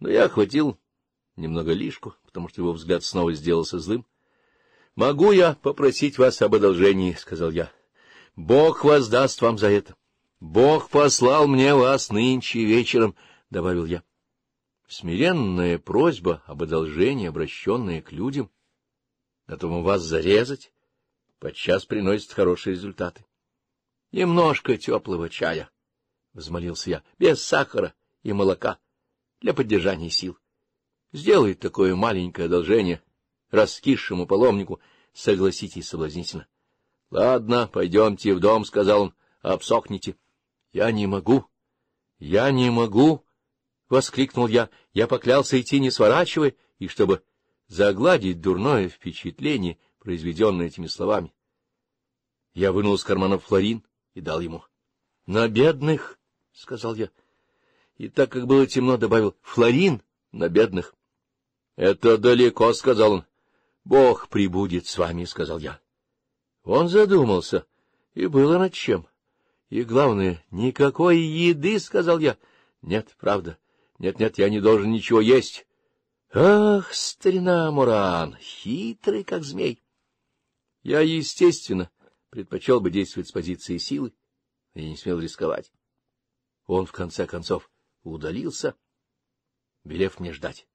Но я охватил немного лишку, потому что его взгляд снова сделался злым. — Могу я попросить вас об одолжении, — сказал я. — Бог воздаст вам за это. — Бог послал мне вас нынче вечером, — добавил я. Смиренная просьба об одолжении, обращенная к людям, готова вас зарезать, подчас приносит хорошие результаты. — Немножко теплого чая, — взмолился я, — без сахара и молока. — для поддержания сил. Сделай такое маленькое одолжение раскисшему паломнику, согласитесь соблазнительно. — Ладно, пойдемте в дом, — сказал он, — обсохните. — Я не могу, я не могу, — воскликнул я, — я поклялся идти не сворачивая, и чтобы загладить дурное впечатление, произведенное этими словами. Я вынул из кармана флорин и дал ему. — На бедных, — сказал я, и, так как было темно, добавил «флорин» на бедных. — Это далеко, — сказал он. — Бог прибудет с вами, — сказал я. Он задумался, и было над чем. И главное, никакой еды, — сказал я. — Нет, правда. Нет-нет, я не должен ничего есть. Ах, старина Муран, хитрый, как змей. Я, естественно, предпочел бы действовать с позиции силы, но я не смел рисковать. Он, в конце концов, удалился, велев мне ждать.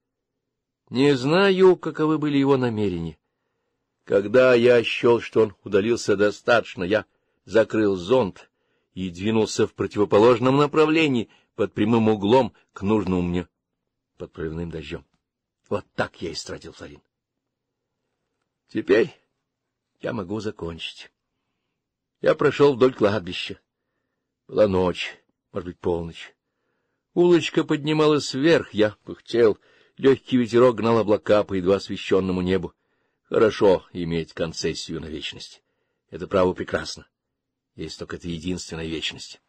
Не знаю, каковы были его намерения. Когда я счел, что он удалился достаточно, я закрыл зонт и двинулся в противоположном направлении, под прямым углом, к нужному мне, под проливным дождем. Вот так я истратил флорин. Теперь я могу закончить. Я прошел вдоль кладбища. Была ночь, может быть, полночь. Улочка поднималась вверх, я пыхтел. Легкий ветерок гнал облака по едва освещенному небу. Хорошо иметь концессию на вечность. Это право прекрасно. Есть только это единственная вечность.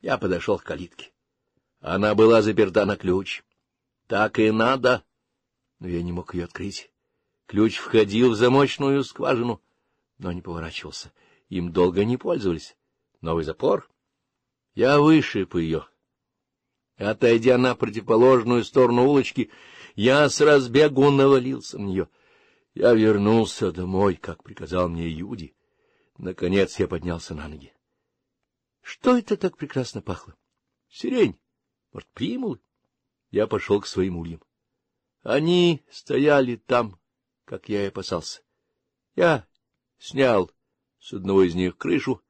Я подошел к калитке. Она была заперта на ключ. Так и надо. Но я не мог ее открыть. Ключ входил в замочную скважину, но не поворачивался. Им долго не пользовались. Новый запор. Я вышиб ее. Отойдя на противоположную сторону улочки, я с разбегу навалился на нее. Я вернулся домой, как приказал мне Юди. Наконец я поднялся на ноги. Что это так прекрасно пахло? Сирень, может, примулы? Я пошел к своим ульям. Они стояли там, как я и опасался. Я снял с одного из них крышу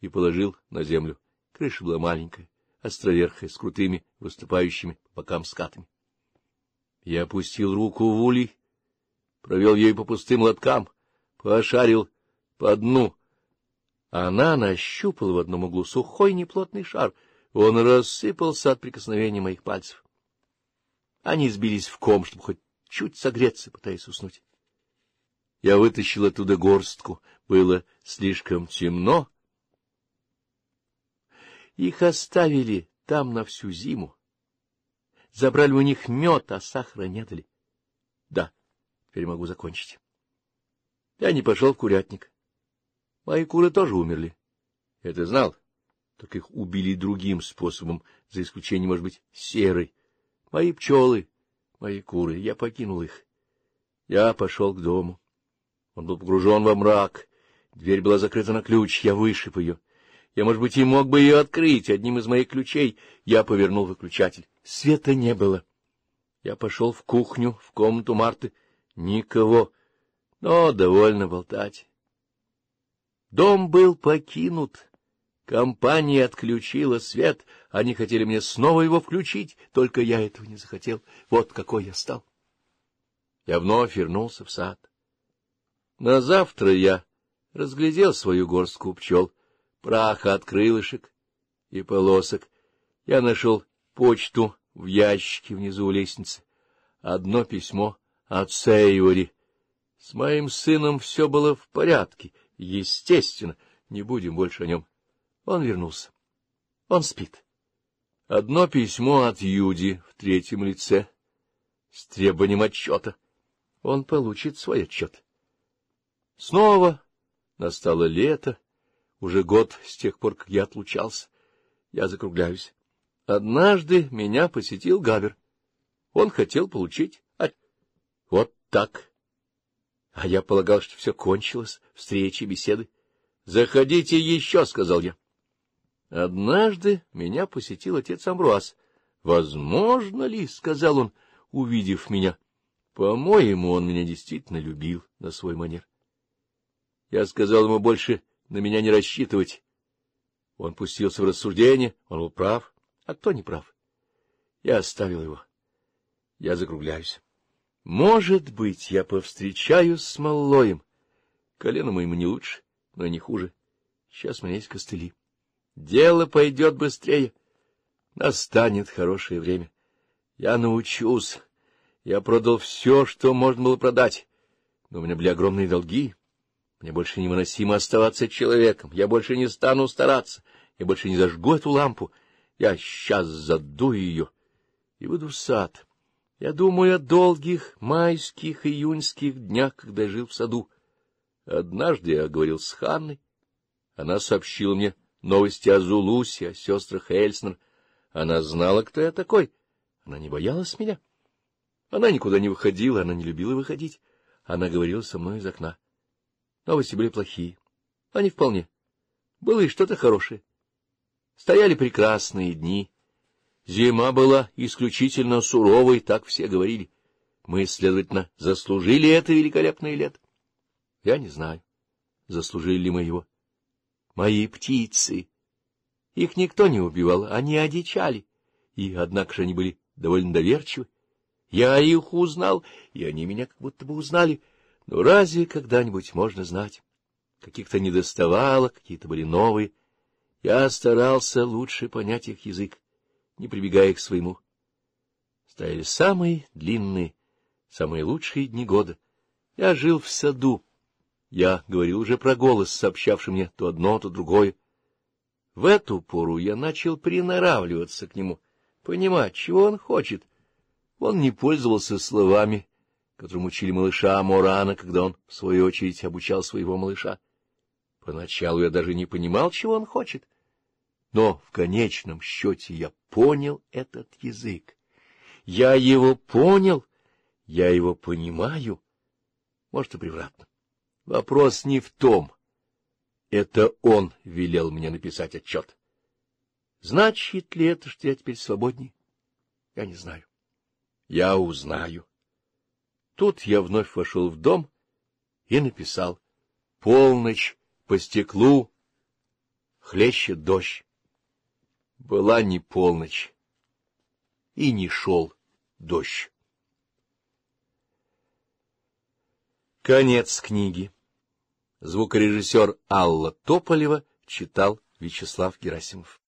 и положил на землю. Крыша была маленькая островерхой с крутыми, выступающими по бокам скатами. Я опустил руку в улей, провел ей по пустым лоткам, пошарил по дну. Она нащупала в одном углу сухой неплотный шар. Он рассыпался от прикосновения моих пальцев. Они сбились в ком, чтобы хоть чуть согреться, пытаясь уснуть. Я вытащил оттуда горстку. Было слишком темно, их оставили там на всю зиму. Забрали у них мед, а сахара не дали. Да, теперь могу закончить. Я не пошел в курятник. Мои куры тоже умерли. Я это знал. Так их убили другим способом, за исключением, может быть, серой. Мои пчелы, мои куры, я покинул их. Я пошел к дому. Он был погружен во мрак. Дверь была закрыта на ключ, я вышиб ее. Я, может быть, и мог бы ее открыть одним из моих ключей. Я повернул выключатель. Света не было. Я пошел в кухню, в комнату Марты. Никого. Но довольно болтать. Дом был покинут. Компания отключила свет. Они хотели мне снова его включить, только я этого не захотел. Вот какой я стал. Я вновь вернулся в сад. На завтра я разглядел свою горстку пчел праха от крылышек и полосок. Я нашел почту в ящике внизу у лестницы. Одно письмо от Сейори. С моим сыном все было в порядке, естественно, не будем больше о нем. Он вернулся. Он спит. Одно письмо от Юди в третьем лице с требованием отчета. Он получит свой отчет. Снова настало лето. Уже год с тех пор, как я отлучался. Я закругляюсь. Однажды меня посетил Габер. Он хотел получить... от Вот так. А я полагал, что все кончилось, встречи, беседы. — Заходите еще, — сказал я. Однажды меня посетил отец Амбруаз. — Возможно ли, — сказал он, увидев меня. По-моему, он меня действительно любил на свой манер. Я сказал ему больше на меня не рассчитывать. Он пустился в рассуждение, он был прав, а кто не прав. Я оставил его. Я закругляюсь. Может быть, я повстречаюсь с Маллоем. Колено моему не лучше, но и не хуже. Сейчас у меня есть костыли. Дело пойдет быстрее. Настанет хорошее время. Я научусь. Я продал все, что можно было продать. Но у меня были огромные долги. Мне больше невыносимо оставаться человеком. Я больше не стану стараться. Я больше не зажгу эту лампу. Я сейчас задую ее и выйду в сад. Я думаю о долгих майских июньских днях, когда жил в саду. Однажды я говорил с Ханной. Она сообщила мне новости о Зулусе, о сестрах Эльснер. Она знала, кто я такой. Она не боялась меня. Она никуда не выходила, она не любила выходить. Она говорила со мной из окна. Новости были плохие. Они вполне. Было и что-то хорошее. Стояли прекрасные дни. Зима была исключительно суровой, так все говорили. Мы, следовательно, заслужили это великолепное лето. Я не знаю, заслужили ли мы его. Мои птицы. Их никто не убивал, они одичали. И, однако же, они были довольно доверчивы. Я их узнал, и они меня как будто бы узнали — но разве когда-нибудь можно знать? Каких-то недоставало, какие-то были новые. Я старался лучше понять их язык, не прибегая к своему. Стояли самые длинные, самые лучшие дни года. Я жил в саду. Я говорил уже про голос, сообщавший мне то одно, то другое. В эту пору я начал приноравливаться к нему, понимать, чего он хочет. Он не пользовался словами которым учили малыша Морана, когда он, в свою очередь, обучал своего малыша. Поначалу я даже не понимал, чего он хочет, но в конечном счете я понял этот язык. Я его понял, я его понимаю, может, и превратно. Вопрос не в том. Это он велел мне написать отчет. Значит ли это, что я теперь свободнее? Я не знаю. Я узнаю. Тут я вновь вошел в дом и написал «Полночь по стеклу хлещет дождь». Была не полночь, и не шел дождь. Конец книги. Звукорежиссер Алла Тополева читал Вячеслав Герасимов.